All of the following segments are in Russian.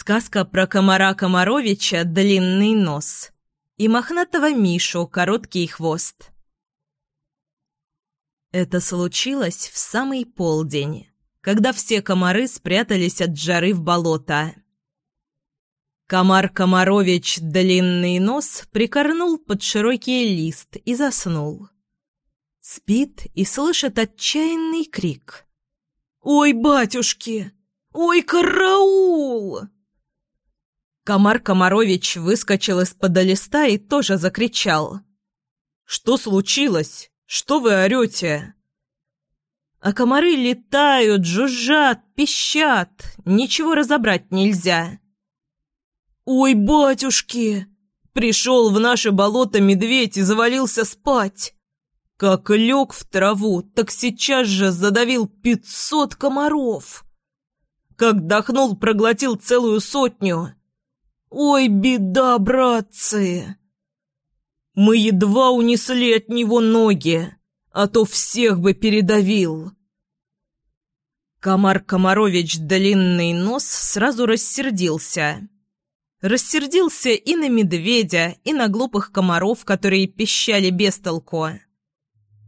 Сказка про комара Комаровича «Длинный нос» и мохнатого Мишу «Короткий хвост». Это случилось в самый полдень, когда все комары спрятались от жары в болото. Комар Комарович длинный нос прикорнул под широкий лист и заснул. Спит и слышит отчаянный крик. «Ой, батюшки! Ой, караул!» Комар Комарович выскочил из-под листа и тоже закричал. «Что случилось? Что вы орете?» А комары летают, жужжат, пищат, ничего разобрать нельзя. «Ой, батюшки!» Пришел в наше болото медведь и завалился спать. Как лег в траву, так сейчас же задавил пятьсот комаров. Как дохнул, проглотил целую сотню. Ой, беда, братцы! Мы едва унесли от него ноги, а то всех бы передавил. Комар Комарович Длинный Нос сразу рассердился. Рассердился и на медведя, и на глупых комаров, которые пищали без толку.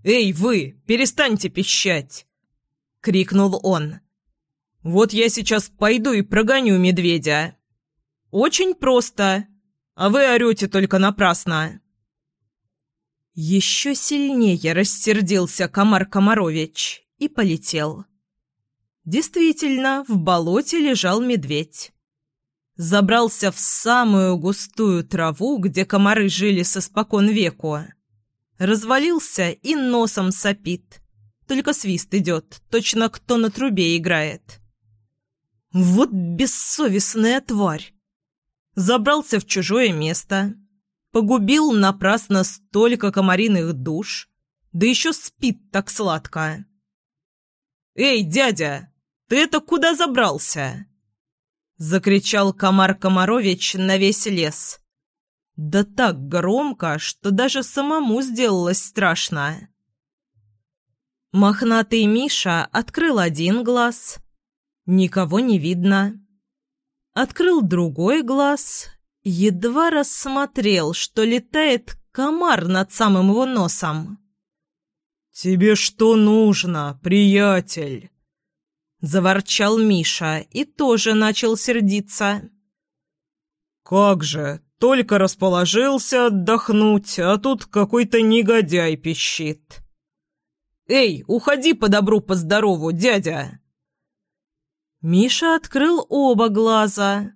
«Эй, вы, перестаньте пищать!» — крикнул он. «Вот я сейчас пойду и прогоню медведя. Очень просто, а вы орете только напрасно». Еще сильнее рассердился Комар Комарович и полетел. Действительно, в болоте лежал медведь забрался в самую густую траву, где комары жили со спокон веку. Развалился и носом сопит. Только свист идет, точно кто на трубе играет. Вот бессовестная тварь! Забрался в чужое место, погубил напрасно столько комариных душ, да еще спит так сладко. «Эй, дядя, ты это куда забрался?» Закричал Комар Комарович на весь лес. Да так громко, что даже самому сделалось страшно. Мохнатый Миша открыл один глаз. Никого не видно. Открыл другой глаз. Едва рассмотрел, что летает комар над самым его носом. «Тебе что нужно, приятель?» Заворчал Миша и тоже начал сердиться. «Как же, только расположился отдохнуть, а тут какой-то негодяй пищит». «Эй, уходи по добру, по здорову, дядя!» Миша открыл оба глаза,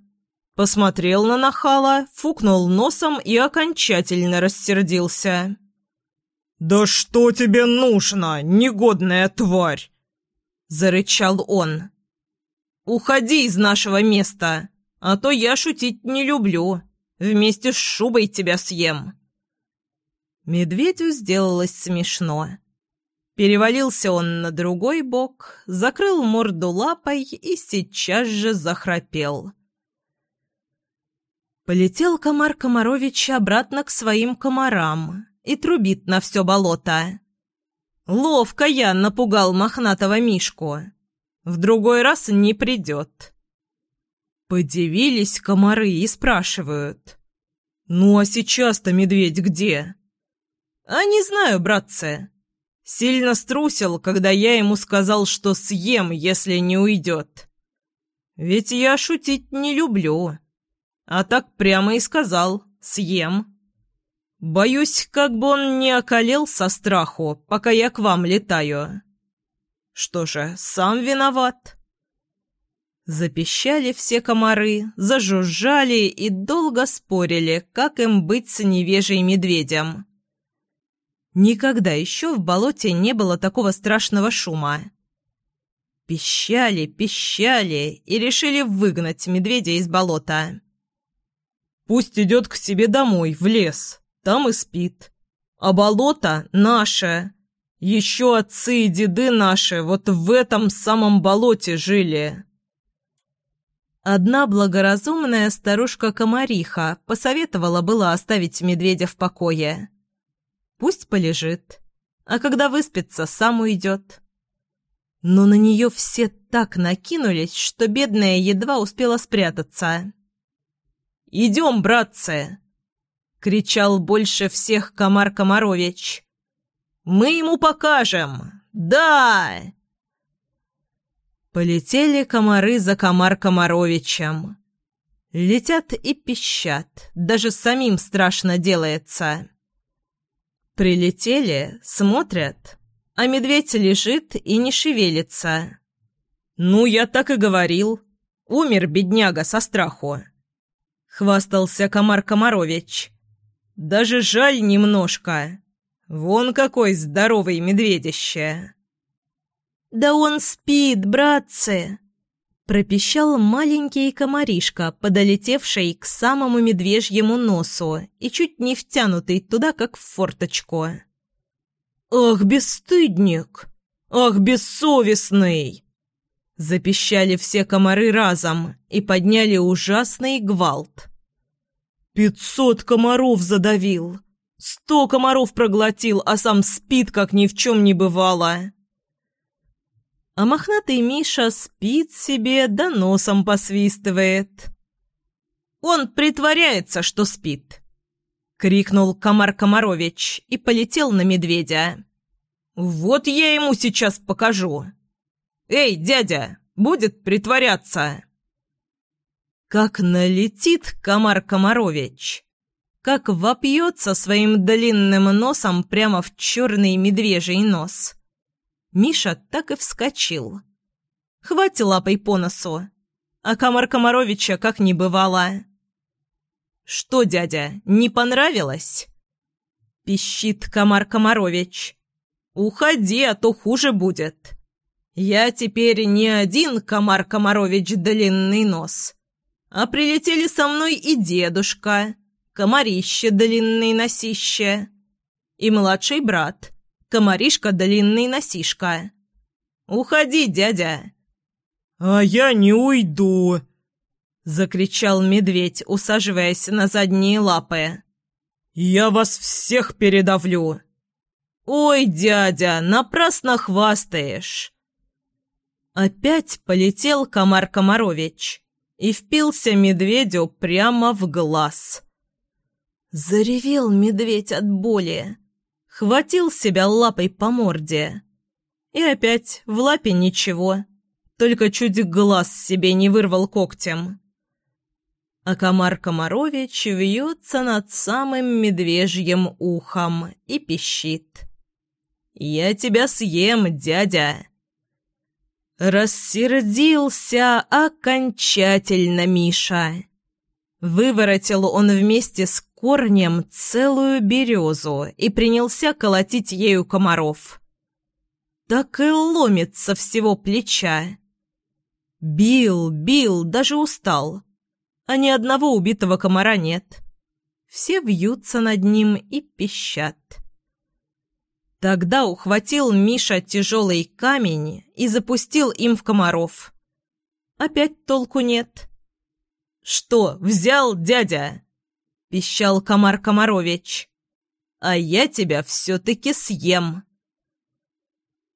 посмотрел на нахала, фукнул носом и окончательно рассердился. «Да что тебе нужно, негодная тварь? — зарычал он. «Уходи из нашего места, а то я шутить не люблю. Вместе с шубой тебя съем». Медведю сделалось смешно. Перевалился он на другой бок, закрыл морду лапой и сейчас же захрапел. Полетел комар Комарович обратно к своим комарам и трубит на все болото. Ловко я напугал мохнатого Мишку. В другой раз не придет. Подивились комары и спрашивают. «Ну а сейчас-то медведь где?» «А не знаю, братцы. Сильно струсил, когда я ему сказал, что съем, если не уйдет. Ведь я шутить не люблю. А так прямо и сказал «съем». Боюсь, как бы он не околел со страху, пока я к вам летаю. Что же, сам виноват. Запищали все комары, зажужжали и долго спорили, как им быть с невежей медведем. Никогда еще в болоте не было такого страшного шума. Пищали, пищали и решили выгнать медведя из болота. «Пусть идет к себе домой, в лес», там и спит. А болото наше. Еще отцы и деды наши вот в этом самом болоте жили. Одна благоразумная старушка-комариха посоветовала было оставить медведя в покое. Пусть полежит, а когда выспится, сам уйдет. Но на нее все так накинулись, что бедная едва успела спрятаться. «Идем, братцы!» — кричал больше всех Комар Комарович. «Мы ему покажем! Да!» Полетели комары за Комар Комаровичем. Летят и пищат, даже самим страшно делается. Прилетели, смотрят, а медведь лежит и не шевелится. «Ну, я так и говорил. Умер бедняга со страху», — хвастался Комар Комарович. «Даже жаль немножко. Вон какой здоровый медведище!» «Да он спит, братцы!» Пропищал маленький комаришка, подолетевший к самому медвежьему носу и чуть не втянутый туда, как в форточку. «Ах, бесстыдник! Ах, бессовестный!» Запищали все комары разом и подняли ужасный гвалт. «Пятьсот комаров задавил! Сто комаров проглотил, а сам спит, как ни в чем не бывало!» А мохнатый Миша спит себе, да носом посвистывает. «Он притворяется, что спит!» — крикнул Комар Комарович и полетел на медведя. «Вот я ему сейчас покажу! Эй, дядя, будет притворяться!» Как налетит Комар Комарович! Как вопьется своим длинным носом прямо в черный медвежий нос! Миша так и вскочил. «Хватит лапой по носу!» А Комар Комаровича как не бывало. «Что, дядя, не понравилось?» Пищит Комар Комарович. «Уходи, а то хуже будет. Я теперь не один Комар Комарович длинный нос, а прилетели со мной и дедушка, комарище длинный носище, и младший брат, комаришка длинный носишка. Уходи, дядя!» «А я не уйду!» — закричал медведь, усаживаясь на задние лапы. «Я вас всех передавлю!» «Ой, дядя, напрасно хвастаешь!» Опять полетел комар Комарович и впился медведю прямо в глаз. Заревел медведь от боли хватил себя лапой по морде. И опять в лапе ничего, только чуть глаз себе не вырвал когтем. А комар Комарович вьется над самым медвежьим ухом и пищит. «Я тебя съем, дядя!» Рассердился окончательно Миша. Выворотил он вместе с корнем целую березу и принялся колотить ею комаров. Так и ломится всего плеча. Бил, бил, даже устал. А ни одного убитого комара нет. Все вьются над ним и пищат. Тогда ухватил Миша тяжелый камень и запустил им в комаров. Опять толку нет. «Что, взял дядя?» — пищал Комар Комарович. «А я тебя все-таки съем».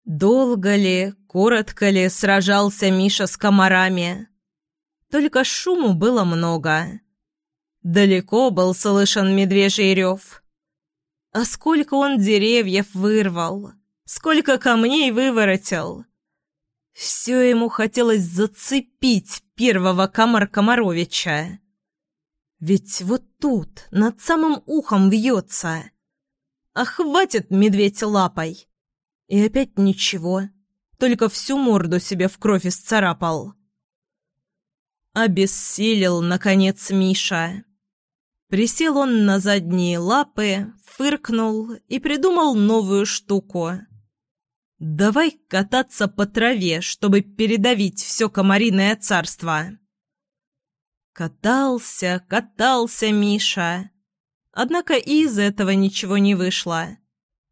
Долго ли, коротко ли сражался Миша с комарами? Только шуму было много. Далеко был слышен медвежий рев. А сколько он деревьев вырвал, сколько камней выворотил. Все ему хотелось зацепить первого Комар Комаровича. Ведь вот тут, над самым ухом вьется. А хватит медведь лапой. И опять ничего, только всю морду себе в кровь исцарапал. Обессилел, наконец, Миша. Присел он на задние лапы, фыркнул и придумал новую штуку. «Давай кататься по траве, чтобы передавить все комариное царство». Катался, катался Миша. Однако и из этого ничего не вышло,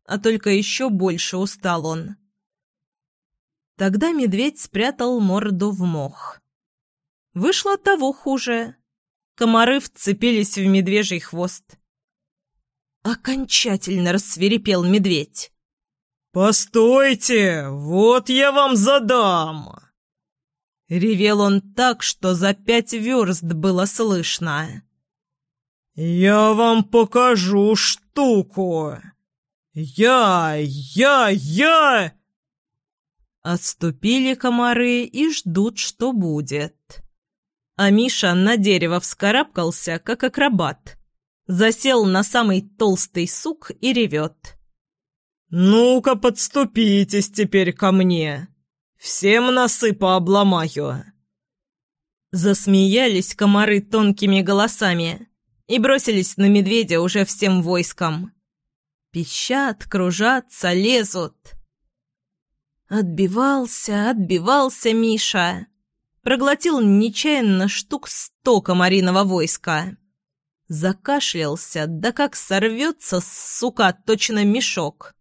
а только еще больше устал он. Тогда медведь спрятал морду в мох. Вышло того хуже. Комары вцепились в медвежий хвост. Окончательно рассверепел медведь. «Постойте, вот я вам задам!» Ревел он так, что за пять верст было слышно. «Я вам покажу штуку! Я, я, я!» Отступили комары и ждут, что будет. А Миша на дерево вскарабкался, как акробат. Засел на самый толстый сук и ревет. «Ну-ка, подступитесь теперь ко мне. Всем носы пообломаю». Засмеялись комары тонкими голосами и бросились на медведя уже всем войском. Пищат, кружатся, лезут. Отбивался, отбивался Миша. Проглотил нечаянно штук сто комариного войска. Закашлялся, да как сорвется, сука, точно мешок.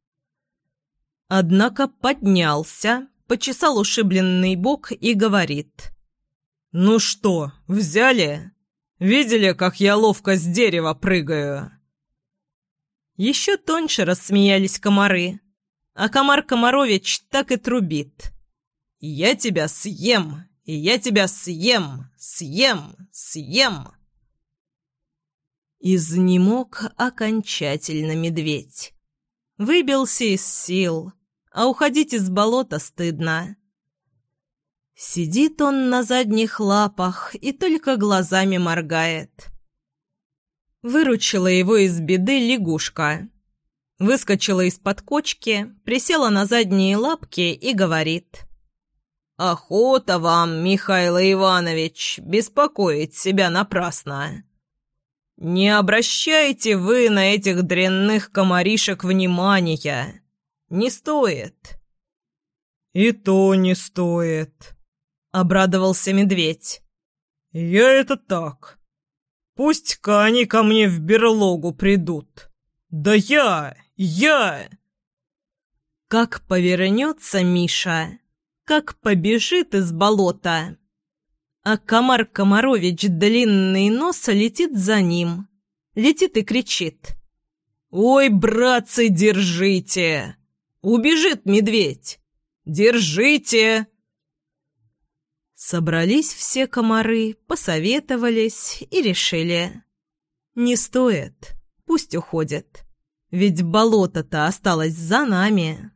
Однако поднялся, почесал ушибленный бок и говорит. «Ну что, взяли? Видели, как я ловко с дерева прыгаю?» Еще тоньше рассмеялись комары, а комар Комарович так и трубит. «Я тебя съем, и я тебя съем, съем, съем!» Изнемог окончательно медведь. Выбился из сил, а уходить из болота стыдно. Сидит он на задних лапах и только глазами моргает. Выручила его из беды лягушка. Выскочила из-под кочки, присела на задние лапки и говорит. «Охота вам, Михаил Иванович, беспокоить себя напрасно. Не обращайте вы на этих дрянных комаришек внимания. Не стоит». «И то не стоит», — обрадовался медведь. «Я это так. Пусть-ка они ко мне в берлогу придут. Да я, я...» Как повернется Миша, как побежит из болота, а комар Комарович длинный нос летит за ним, летит и кричит. «Ой, братцы, держите!» Убежит медведь! Держите!» Собрались все комары, посоветовались и решили. «Не стоит, пусть уходит, ведь болото-то осталось за нами».